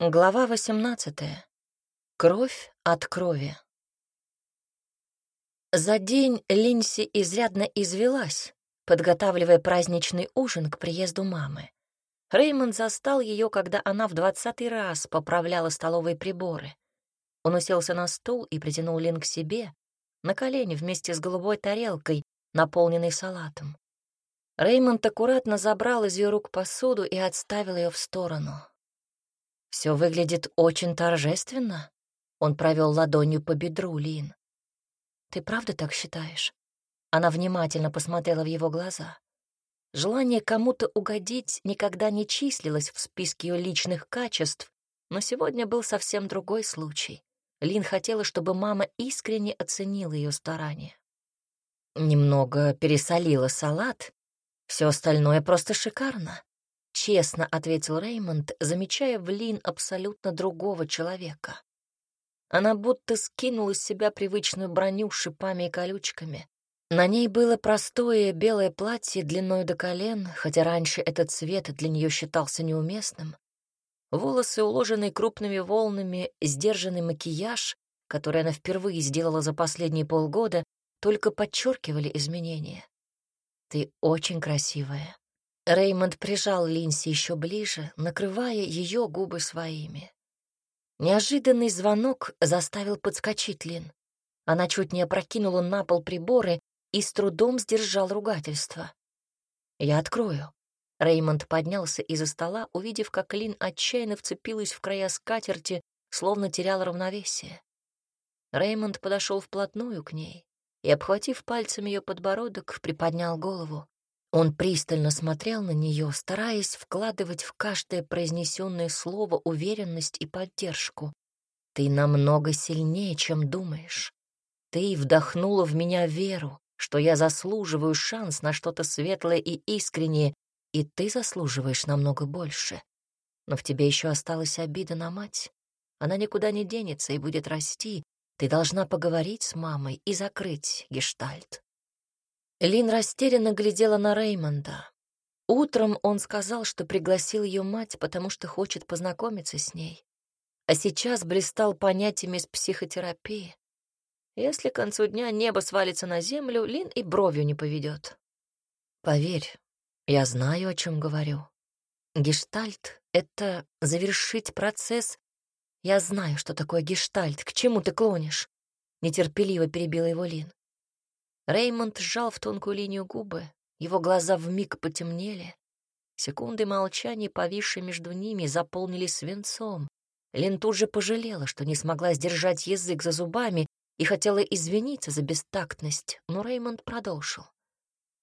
Глава 18. Кровь от крови. За день Линси изрядно извелась, подготавливая праздничный ужин к приезду мамы. Реймонд застал ее, когда она в двадцатый раз поправляла столовые приборы. Он уселся на стул и притянул Лин к себе, на колени вместе с голубой тарелкой, наполненной салатом. Реймонд аккуратно забрал из ее рук посуду и отставил ее в сторону. Все выглядит очень торжественно. Он провел ладонью по бедру Лин. Ты правда так считаешь? Она внимательно посмотрела в его глаза. Желание кому-то угодить никогда не числилось в списке ее личных качеств, но сегодня был совсем другой случай. Лин хотела, чтобы мама искренне оценила ее старания. Немного пересолила салат. Все остальное просто шикарно. Честно ответил Реймонд, замечая в Лин абсолютно другого человека. Она будто скинула с себя привычную броню с шипами и колючками. На ней было простое белое платье длиной до колен, хотя раньше этот цвет для нее считался неуместным. Волосы, уложенные крупными волнами, сдержанный макияж, который она впервые сделала за последние полгода, только подчеркивали изменения. «Ты очень красивая», Реймонд прижал Линси еще ближе, накрывая ее губы своими. Неожиданный звонок заставил подскочить Лин. Она чуть не опрокинула на пол приборы и с трудом сдержал ругательство. «Я открою». Реймонд поднялся из-за стола, увидев, как Лин отчаянно вцепилась в края скатерти, словно теряла равновесие. Реймонд подошел вплотную к ней и, обхватив пальцами ее подбородок, приподнял голову. Он пристально смотрел на нее, стараясь вкладывать в каждое произнесенное слово уверенность и поддержку. «Ты намного сильнее, чем думаешь. Ты вдохнула в меня веру, что я заслуживаю шанс на что-то светлое и искреннее, и ты заслуживаешь намного больше. Но в тебе еще осталась обида на мать. Она никуда не денется и будет расти. Ты должна поговорить с мамой и закрыть гештальт. Лин растерянно глядела на Реймонда. Утром он сказал, что пригласил ее мать, потому что хочет познакомиться с ней. А сейчас блистал понятиями из психотерапии. Если к концу дня небо свалится на землю, Лин и бровью не поведет. Поверь, я знаю, о чем говорю. Гештальт — это завершить процесс. Я знаю, что такое гештальт. К чему ты клонишь? Нетерпеливо перебила его Лин. Реймонд сжал в тонкую линию губы, его глаза вмиг потемнели. Секунды молчания, повисшие между ними, заполнились свинцом. Лен тут же пожалела, что не смогла сдержать язык за зубами и хотела извиниться за бестактность, но Реймонд продолжил.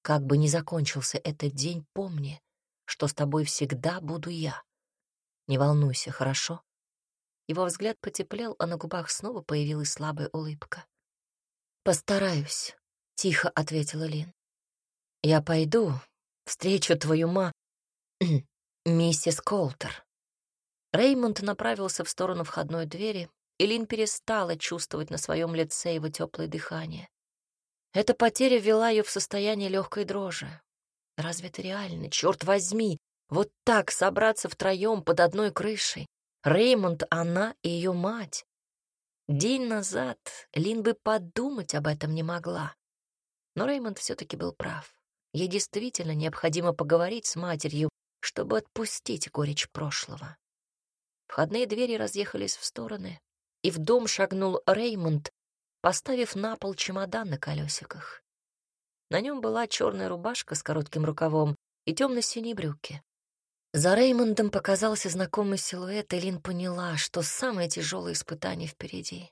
«Как бы ни закончился этот день, помни, что с тобой всегда буду я. Не волнуйся, хорошо?» Его взгляд потеплел, а на губах снова появилась слабая улыбка. «Постараюсь», — тихо ответила Лин. «Я пойду, встречу твою ма... миссис Колтер». Реймонд направился в сторону входной двери, и Лин перестала чувствовать на своем лице его теплое дыхание. Эта потеря вела ее в состояние легкой дрожи. Разве это реально? Черт возьми! Вот так собраться втроем под одной крышей. Реймонд, она и ее мать. День назад Лин бы подумать об этом не могла. Но Реймонд все-таки был прав. Ей действительно необходимо поговорить с матерью, чтобы отпустить горечь прошлого. Входные двери разъехались в стороны, и в дом шагнул Реймонд, поставив на пол чемодан на колесиках. На нем была черная рубашка с коротким рукавом и темно-синие брюки. За Реймондом показался знакомый силуэт, и Лин поняла, что самое тяжелое испытание впереди.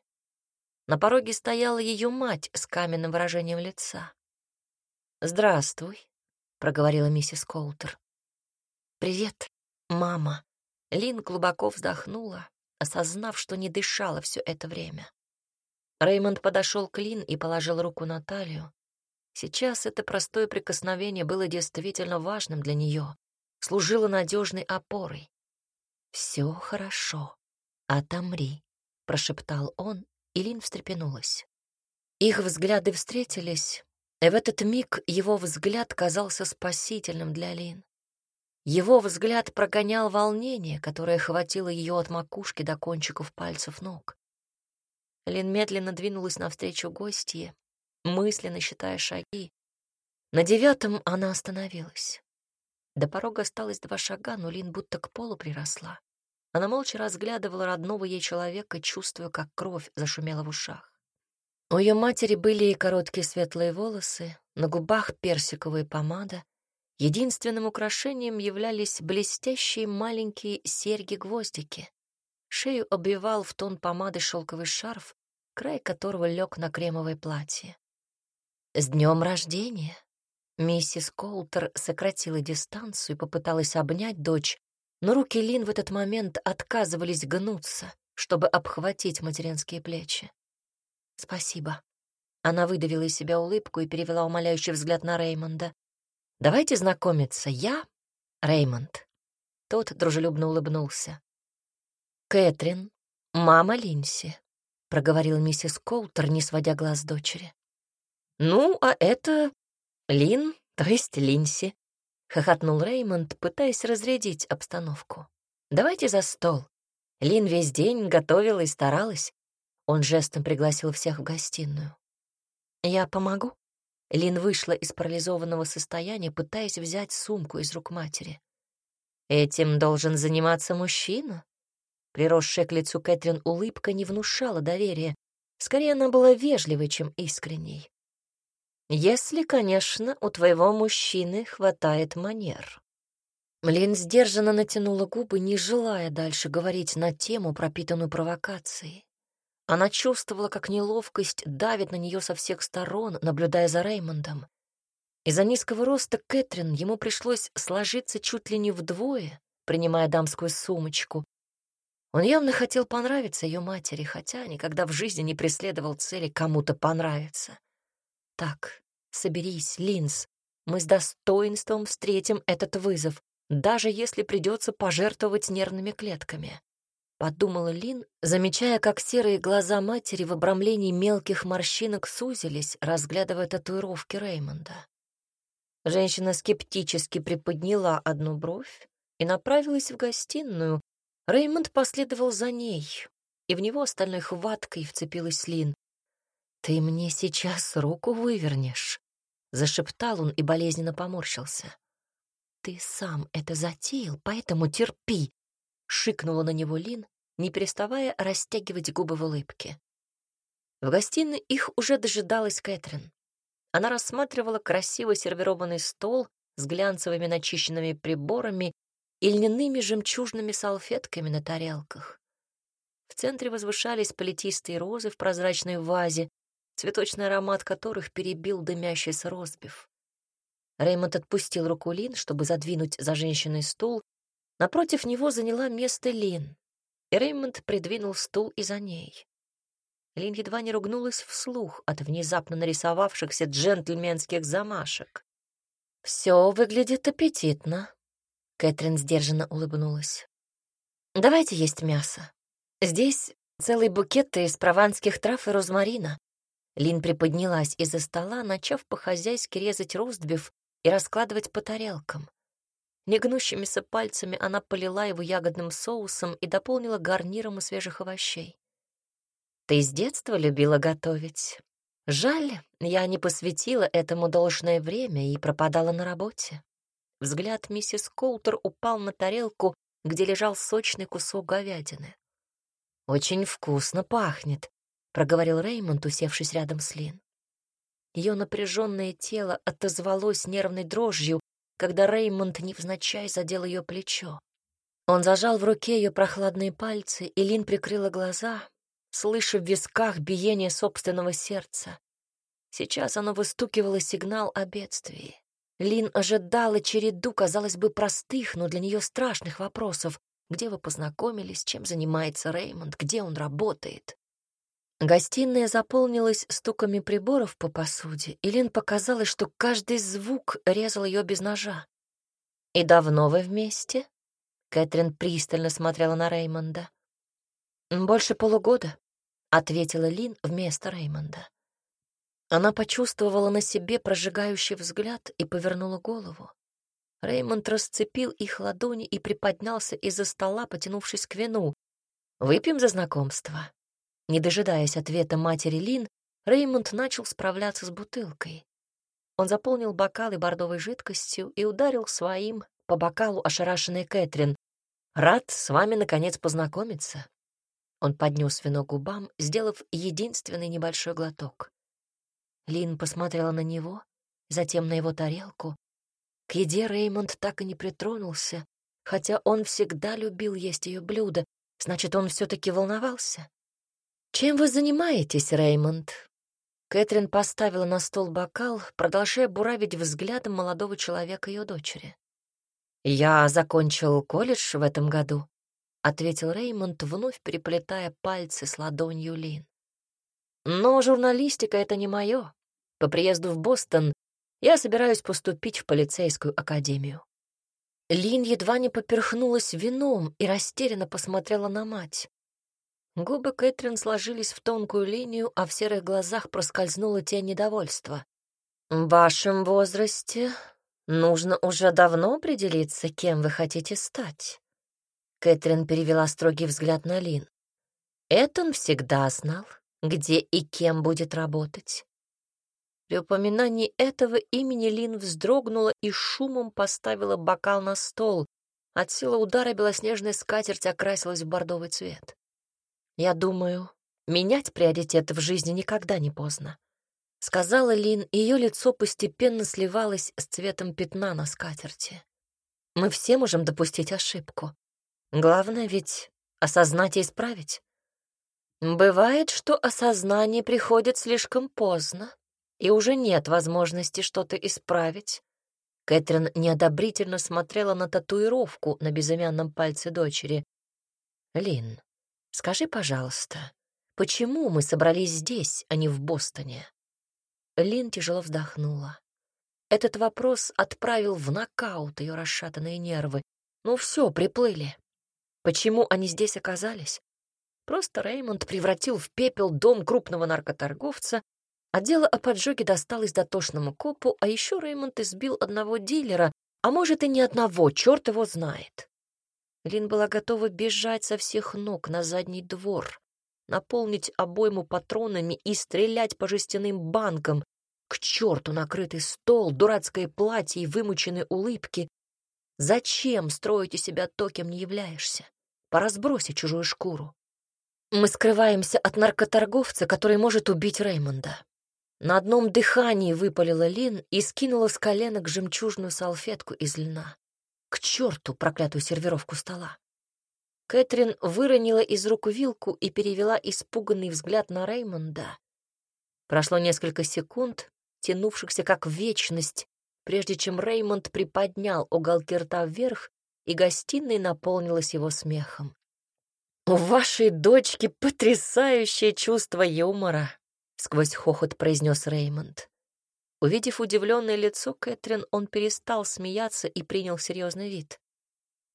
На пороге стояла ее мать с каменным выражением лица. «Здравствуй», — проговорила миссис Колтер. «Привет, мама». Лин глубоко вздохнула, осознав, что не дышала все это время. Реймонд подошел к Лин и положил руку на талию. Сейчас это простое прикосновение было действительно важным для нее, служило надежной опорой. «Все хорошо, отомри», — прошептал он и Лин встрепенулась. Их взгляды встретились, и в этот миг его взгляд казался спасительным для Лин. Его взгляд прогонял волнение, которое хватило ее от макушки до кончиков пальцев ног. Лин медленно двинулась навстречу гостье, мысленно считая шаги. На девятом она остановилась. До порога осталось два шага, но Лин будто к полу приросла. Она молча разглядывала родного ей человека, чувствуя, как кровь зашумела в ушах. У ее матери были и короткие светлые волосы, на губах персиковая помада. Единственным украшением являлись блестящие маленькие серьги-гвоздики. Шею обвивал в тон помады шелковый шарф, край которого лег на кремовое платье. «С днем рождения!» Миссис Колтер сократила дистанцию и попыталась обнять дочь, но руки Лин в этот момент отказывались гнуться, чтобы обхватить материнские плечи. «Спасибо». Она выдавила из себя улыбку и перевела умоляющий взгляд на Реймонда. «Давайте знакомиться. Я — Реймонд». Тот дружелюбно улыбнулся. «Кэтрин, мама Линси», — проговорила миссис Колтер, не сводя глаз дочери. «Ну, а это Лин, то есть Линси», — хохотнул Реймонд, пытаясь разрядить обстановку. «Давайте за стол. Лин весь день готовила и старалась. Он жестом пригласил всех в гостиную. «Я помогу?» Лин вышла из парализованного состояния, пытаясь взять сумку из рук матери. «Этим должен заниматься мужчина?» Приросшая к лицу Кэтрин улыбка не внушала доверия. Скорее, она была вежливой, чем искренней. «Если, конечно, у твоего мужчины хватает манер». Лин сдержанно натянула губы, не желая дальше говорить на тему, пропитанную провокацией. Она чувствовала, как неловкость давит на нее со всех сторон, наблюдая за Реймондом. Из-за низкого роста Кэтрин ему пришлось сложиться чуть ли не вдвое, принимая дамскую сумочку. Он явно хотел понравиться ее матери, хотя никогда в жизни не преследовал цели кому-то понравиться. Так, соберись, Линз, мы с достоинством встретим этот вызов, даже если придется пожертвовать нервными клетками подумала Лин, замечая, как серые глаза матери в обрамлении мелких морщинок сузились, разглядывая татуировки Реймонда. Женщина скептически приподняла одну бровь и направилась в гостиную. Реймонд последовал за ней, и в него остальной хваткой вцепилась Лин. «Ты мне сейчас руку вывернешь», — зашептал он и болезненно поморщился. «Ты сам это затеял, поэтому терпи», — шикнула на него Лин, не переставая растягивать губы в улыбке. В гостиной их уже дожидалась Кэтрин. Она рассматривала красиво сервированный стол с глянцевыми начищенными приборами и льняными жемчужными салфетками на тарелках. В центре возвышались плетистые розы в прозрачной вазе, цветочный аромат которых перебил дымящийся розбив. Реймонд отпустил руку Лин, чтобы задвинуть за женщиной стул. Напротив него заняла место Лин и Реймонд придвинул стул и за ней. Лин едва не ругнулась вслух от внезапно нарисовавшихся джентльменских замашек. «Все выглядит аппетитно», — Кэтрин сдержанно улыбнулась. «Давайте есть мясо. Здесь целый букет из прованских трав и розмарина». Лин приподнялась из-за стола, начав по-хозяйски резать ростбиф и раскладывать по тарелкам. Негнущимися пальцами она полила его ягодным соусом и дополнила гарниром из свежих овощей. «Ты с детства любила готовить. Жаль, я не посвятила этому должное время и пропадала на работе». Взгляд миссис Колтер упал на тарелку, где лежал сочный кусок говядины. «Очень вкусно пахнет», — проговорил Реймонд, усевшись рядом с Лин. Ее напряженное тело отозвалось нервной дрожью, когда Реймонд невзначай задел ее плечо. Он зажал в руке ее прохладные пальцы, и Лин прикрыла глаза, слыша в висках биение собственного сердца. Сейчас оно выстукивало сигнал о бедствии. Лин ожидала череду, казалось бы, простых, но для нее страшных вопросов. Где вы познакомились, чем занимается Реймонд, где он работает? Гостиная заполнилась стуками приборов по посуде, и Лин показалось, что каждый звук резал ее без ножа. «И давно вы вместе?» Кэтрин пристально смотрела на Реймонда. «Больше полугода», — ответила Лин вместо Реймонда. Она почувствовала на себе прожигающий взгляд и повернула голову. Реймонд расцепил их ладони и приподнялся из-за стола, потянувшись к вину. «Выпьем за знакомство». Не дожидаясь ответа матери Лин, Реймонд начал справляться с бутылкой. Он заполнил бокалы бордовой жидкостью и ударил своим по бокалу ошарашенной Кэтрин. «Рад с вами, наконец, познакомиться». Он поднес вино губам, сделав единственный небольшой глоток. Лин посмотрела на него, затем на его тарелку. К еде Реймонд так и не притронулся, хотя он всегда любил есть ее блюда, значит, он все-таки волновался. «Чем вы занимаетесь, Реймонд?» Кэтрин поставила на стол бокал, продолжая буравить взглядом молодого человека ее дочери. «Я закончил колледж в этом году», — ответил Реймонд, вновь переплетая пальцы с ладонью Лин. «Но журналистика — это не мое. По приезду в Бостон я собираюсь поступить в полицейскую академию». Лин едва не поперхнулась вином и растерянно посмотрела на мать. Губы Кэтрин сложились в тонкую линию, а в серых глазах проскользнула тень недовольства. «В вашем возрасте нужно уже давно определиться, кем вы хотите стать». Кэтрин перевела строгий взгляд на Лин. Этон всегда знал, где и кем будет работать. При упоминании этого имени Лин вздрогнула и шумом поставила бокал на стол. От силы удара белоснежная скатерть окрасилась в бордовый цвет. Я думаю, менять приоритеты в жизни никогда не поздно. Сказала Лин, и ее лицо постепенно сливалось с цветом пятна на скатерти. Мы все можем допустить ошибку. Главное ведь осознать и исправить. Бывает, что осознание приходит слишком поздно, и уже нет возможности что-то исправить. Кэтрин неодобрительно смотрела на татуировку на безымянном пальце дочери. «Лин, Скажи, пожалуйста, почему мы собрались здесь, а не в Бостоне?» Лин тяжело вздохнула. Этот вопрос отправил в нокаут ее расшатанные нервы. Ну все, приплыли. Почему они здесь оказались? Просто Реймонд превратил в пепел дом крупного наркоторговца, а дело о поджоге досталось дотошному копу, а еще Реймонд избил одного дилера, а может и не одного, черт его знает. Лин была готова бежать со всех ног на задний двор, наполнить обойму патронами и стрелять по жестяным банкам. К черту накрытый стол, дурацкое платье и вымученные улыбки. Зачем строить из себя то, кем не являешься? Пора сбросить чужую шкуру. Мы скрываемся от наркоторговца, который может убить Реймонда. На одном дыхании выпалила Лин и скинула с коленок жемчужную салфетку из льна. К черту проклятую сервировку стола. Кэтрин выронила из рук вилку и перевела испуганный взгляд на Реймонда. Прошло несколько секунд, тянувшихся как вечность, прежде чем Реймонд приподнял уголки рта вверх, и гостиная наполнилась его смехом. «У вашей дочки потрясающее чувство юмора», — сквозь хохот произнес Реймонд. Увидев удивленное лицо Кэтрин, он перестал смеяться и принял серьезный вид.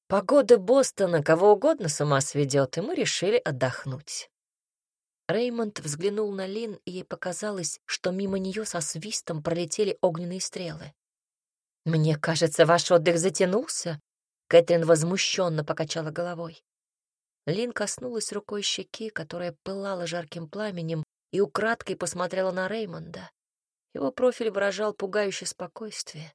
Погода Бостона кого угодно с ума сведет, и мы решили отдохнуть. Реймонд взглянул на Лин, и ей показалось, что мимо нее со свистом пролетели огненные стрелы. «Мне кажется, ваш отдых затянулся», — Кэтрин возмущенно покачала головой. Лин коснулась рукой щеки, которая пылала жарким пламенем, и украдкой посмотрела на Реймонда. Его профиль выражал пугающее спокойствие.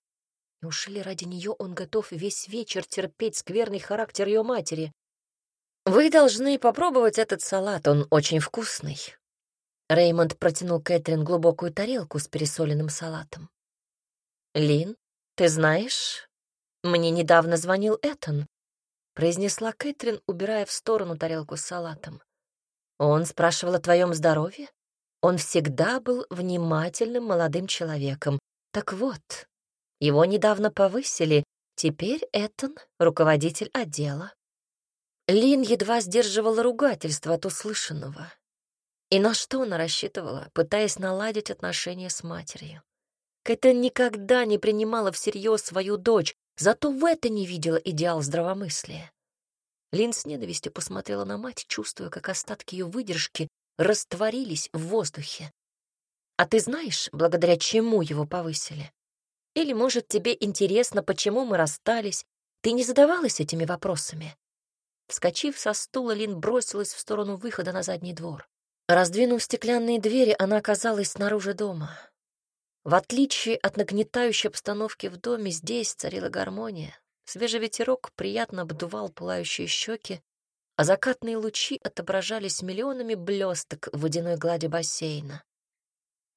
Неужели ради нее он готов весь вечер терпеть скверный характер ее матери? «Вы должны попробовать этот салат, он очень вкусный». Реймонд протянул Кэтрин глубокую тарелку с пересоленным салатом. «Лин, ты знаешь, мне недавно звонил Этон», — произнесла Кэтрин, убирая в сторону тарелку с салатом. «Он спрашивал о твоем здоровье? Он всегда был внимательным молодым человеком. Так вот, его недавно повысили, теперь Этон — руководитель отдела. Лин едва сдерживала ругательство от услышанного. И на что она рассчитывала, пытаясь наладить отношения с матерью? Кэтрин никогда не принимала всерьез свою дочь, зато в это не видела идеал здравомыслия. Лин с ненавистью посмотрела на мать, чувствуя, как остатки ее выдержки растворились в воздухе. А ты знаешь, благодаря чему его повысили? Или, может, тебе интересно, почему мы расстались? Ты не задавалась этими вопросами?» Вскочив со стула, Лин бросилась в сторону выхода на задний двор. Раздвинув стеклянные двери, она оказалась снаружи дома. В отличие от нагнетающей обстановки в доме, здесь царила гармония. Свежий ветерок приятно обдувал пылающие щеки, а закатные лучи отображались миллионами блесток в водяной глади бассейна.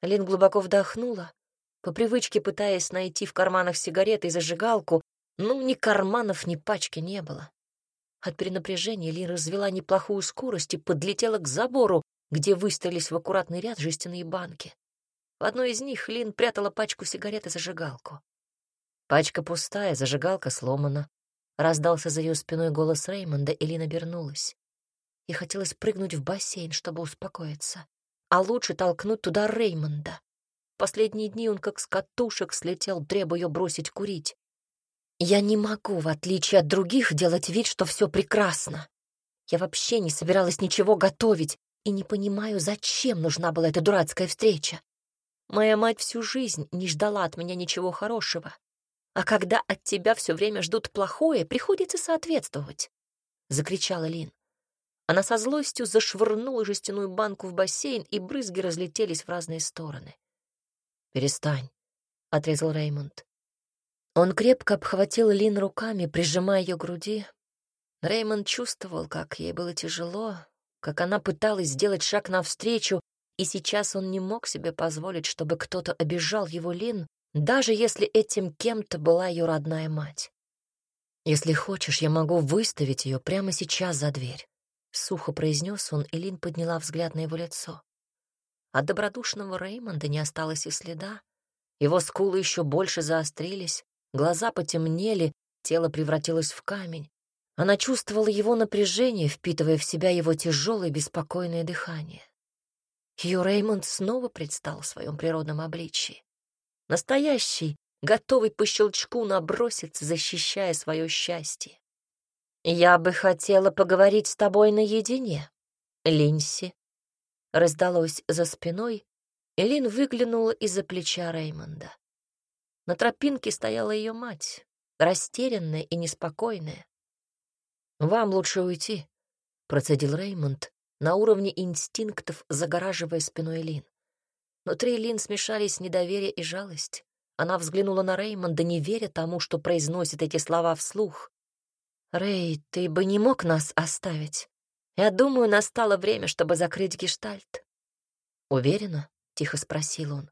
Лин глубоко вдохнула, по привычке пытаясь найти в карманах сигареты и зажигалку, но ни карманов, ни пачки не было. От перенапряжения Лин развела неплохую скорость и подлетела к забору, где выстроились в аккуратный ряд жестяные банки. В одной из них Лин прятала пачку сигарет и зажигалку. Пачка пустая, зажигалка сломана. Раздался за ее спиной голос Реймонда, и Лин обернулась. И хотелось прыгнуть в бассейн, чтобы успокоиться. А лучше толкнуть туда Реймонда. Последние дни он как с катушек слетел, требуя бросить курить. Я не могу, в отличие от других, делать вид, что все прекрасно. Я вообще не собиралась ничего готовить и не понимаю, зачем нужна была эта дурацкая встреча. Моя мать всю жизнь не ждала от меня ничего хорошего. А когда от тебя все время ждут плохое, приходится соответствовать, — закричала Лин. Она со злостью зашвырнула жестяную банку в бассейн, и брызги разлетелись в разные стороны. «Перестань», — отрезал Реймонд. Он крепко обхватил Лин руками, прижимая ее к груди. Реймонд чувствовал, как ей было тяжело, как она пыталась сделать шаг навстречу, и сейчас он не мог себе позволить, чтобы кто-то обижал его Лин, даже если этим кем-то была ее родная мать. «Если хочешь, я могу выставить ее прямо сейчас за дверь», — сухо произнес он, и Лин подняла взгляд на его лицо. От добродушного Реймонда не осталось и следа. Его скулы еще больше заострились, глаза потемнели, тело превратилось в камень. Она чувствовала его напряжение, впитывая в себя его тяжелое беспокойное дыхание. Ее Реймонд снова предстал в своем природном обличии. Настоящий, готовый по щелчку наброситься, защищая свое счастье. «Я бы хотела поговорить с тобой наедине, Линси», раздалось за спиной, и Лин выглянула из-за плеча Реймонда. На тропинке стояла ее мать, растерянная и неспокойная. «Вам лучше уйти», — процедил Реймонд, на уровне инстинктов загораживая спиной Лин. Внутри Лин смешались недоверие и жалость. Она взглянула на Реймонда, не веря тому, что произносит эти слова вслух. «Рэй, ты бы не мог нас оставить. Я думаю, настало время, чтобы закрыть гештальт». «Уверена?» — тихо спросил он.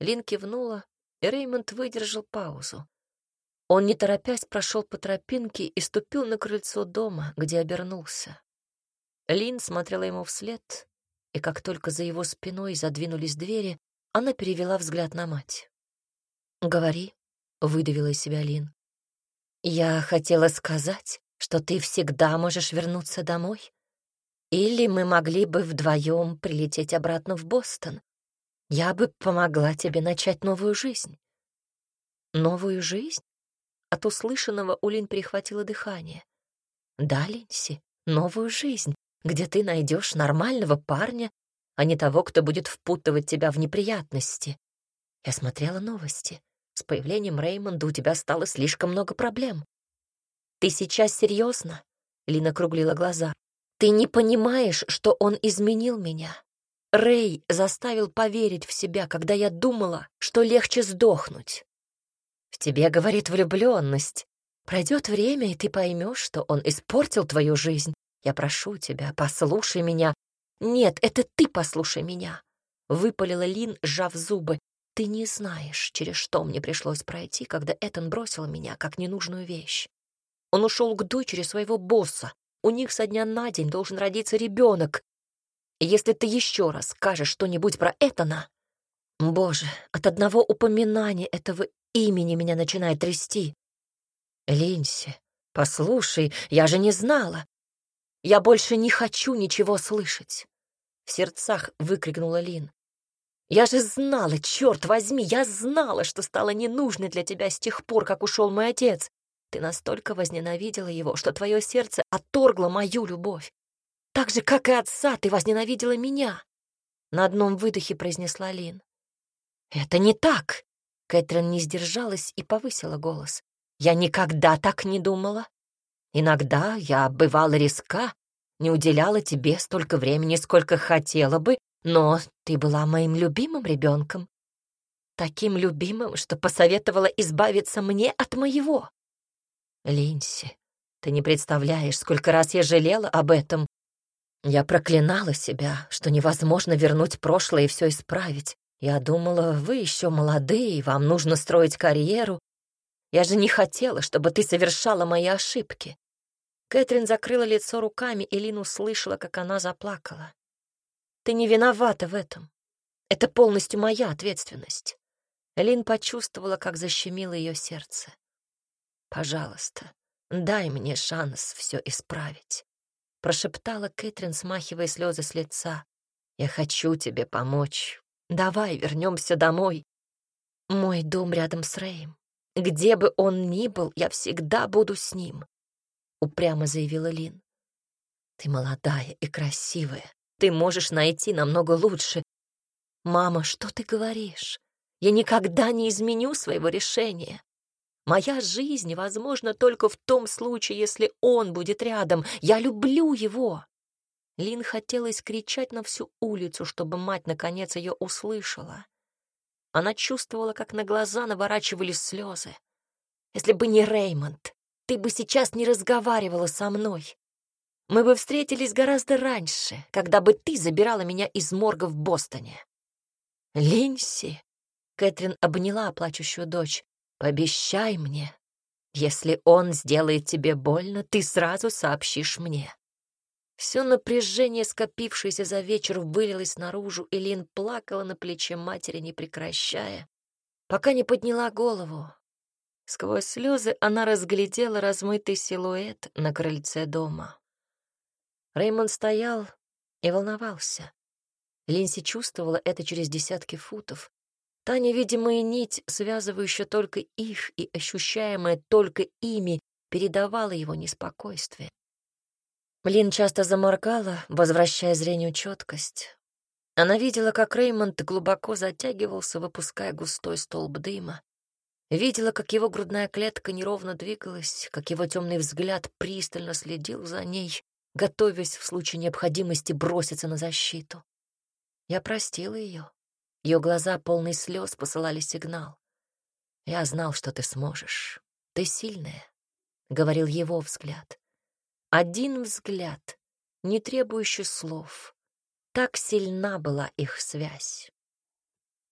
Лин кивнула, и Реймонд выдержал паузу. Он, не торопясь, прошел по тропинке и ступил на крыльцо дома, где обернулся. Лин смотрела ему вслед, и как только за его спиной задвинулись двери, она перевела взгляд на мать. «Говори», — выдавила из себя Лин. «Я хотела сказать, что ты всегда можешь вернуться домой. Или мы могли бы вдвоем прилететь обратно в Бостон. Я бы помогла тебе начать новую жизнь». «Новую жизнь?» От услышанного у Лин перехватило дыхание. «Да, Линси, новую жизнь, где ты найдешь нормального парня, а не того, кто будет впутывать тебя в неприятности. Я смотрела новости. С появлением Реймонда у тебя стало слишком много проблем. Ты сейчас серьезно? Лина круглила глаза. Ты не понимаешь, что он изменил меня. Рэй заставил поверить в себя, когда я думала, что легче сдохнуть. В тебе, говорит, влюбленность. Пройдет время, и ты поймешь, что он испортил твою жизнь, я прошу тебя, послушай меня. Нет, это ты послушай меня. Выпалила Лин, сжав зубы. Ты не знаешь, через что мне пришлось пройти, когда Этан бросил меня как ненужную вещь. Он ушел к дочери своего босса. У них со дня на день должен родиться ребенок. Если ты еще раз скажешь что-нибудь про Этана... Боже, от одного упоминания этого имени меня начинает трясти. Линси, послушай, я же не знала. Я больше не хочу ничего слышать!» В сердцах выкрикнула Лин. «Я же знала, черт возьми, я знала, что стала ненужной для тебя с тех пор, как ушел мой отец. Ты настолько возненавидела его, что твое сердце отторгло мою любовь. Так же, как и отца, ты возненавидела меня!» На одном выдохе произнесла Лин. «Это не так!» Кэтрин не сдержалась и повысила голос. «Я никогда так не думала. Иногда я бывала риска, не уделяла тебе столько времени, сколько хотела бы, но ты была моим любимым ребенком. Таким любимым, что посоветовала избавиться мне от моего. Линси, ты не представляешь, сколько раз я жалела об этом. Я проклинала себя, что невозможно вернуть прошлое и все исправить. Я думала, вы еще молодые, вам нужно строить карьеру. Я же не хотела, чтобы ты совершала мои ошибки. Кэтрин закрыла лицо руками, и Лин услышала, как она заплакала. «Ты не виновата в этом. Это полностью моя ответственность». Лин почувствовала, как защемило ее сердце. «Пожалуйста, дай мне шанс все исправить», — прошептала Кэтрин, смахивая слезы с лица. «Я хочу тебе помочь. Давай вернемся домой. Мой дом рядом с Рэем. Где бы он ни был, я всегда буду с ним. — упрямо заявила Лин. «Ты молодая и красивая. Ты можешь найти намного лучше. Мама, что ты говоришь? Я никогда не изменю своего решения. Моя жизнь возможна только в том случае, если он будет рядом. Я люблю его». Лин хотелось кричать на всю улицу, чтобы мать наконец ее услышала. Она чувствовала, как на глаза наворачивались слезы. Если бы не Реймонд, ты бы сейчас не разговаривала со мной. Мы бы встретились гораздо раньше, когда бы ты забирала меня из морга в Бостоне. Линси, Кэтрин обняла плачущую дочь, пообещай мне, если он сделает тебе больно, ты сразу сообщишь мне. Все напряжение, скопившееся за вечер, вылилось наружу, и Лин плакала на плече матери, не прекращая, пока не подняла голову, Сквозь слезы она разглядела размытый силуэт на крыльце дома. Реймонд стоял и волновался. Линси чувствовала это через десятки футов. Та невидимая нить, связывающая только их и ощущаемая только ими, передавала его неспокойствие. Лин часто заморгала, возвращая зрению четкость. Она видела, как Реймонд глубоко затягивался, выпуская густой столб дыма. Видела, как его грудная клетка неровно двигалась, как его темный взгляд пристально следил за ней, готовясь в случае необходимости броситься на защиту. Я простила ее. Ее глаза, полные слез, посылали сигнал. «Я знал, что ты сможешь. Ты сильная», — говорил его взгляд. Один взгляд, не требующий слов. Так сильна была их связь.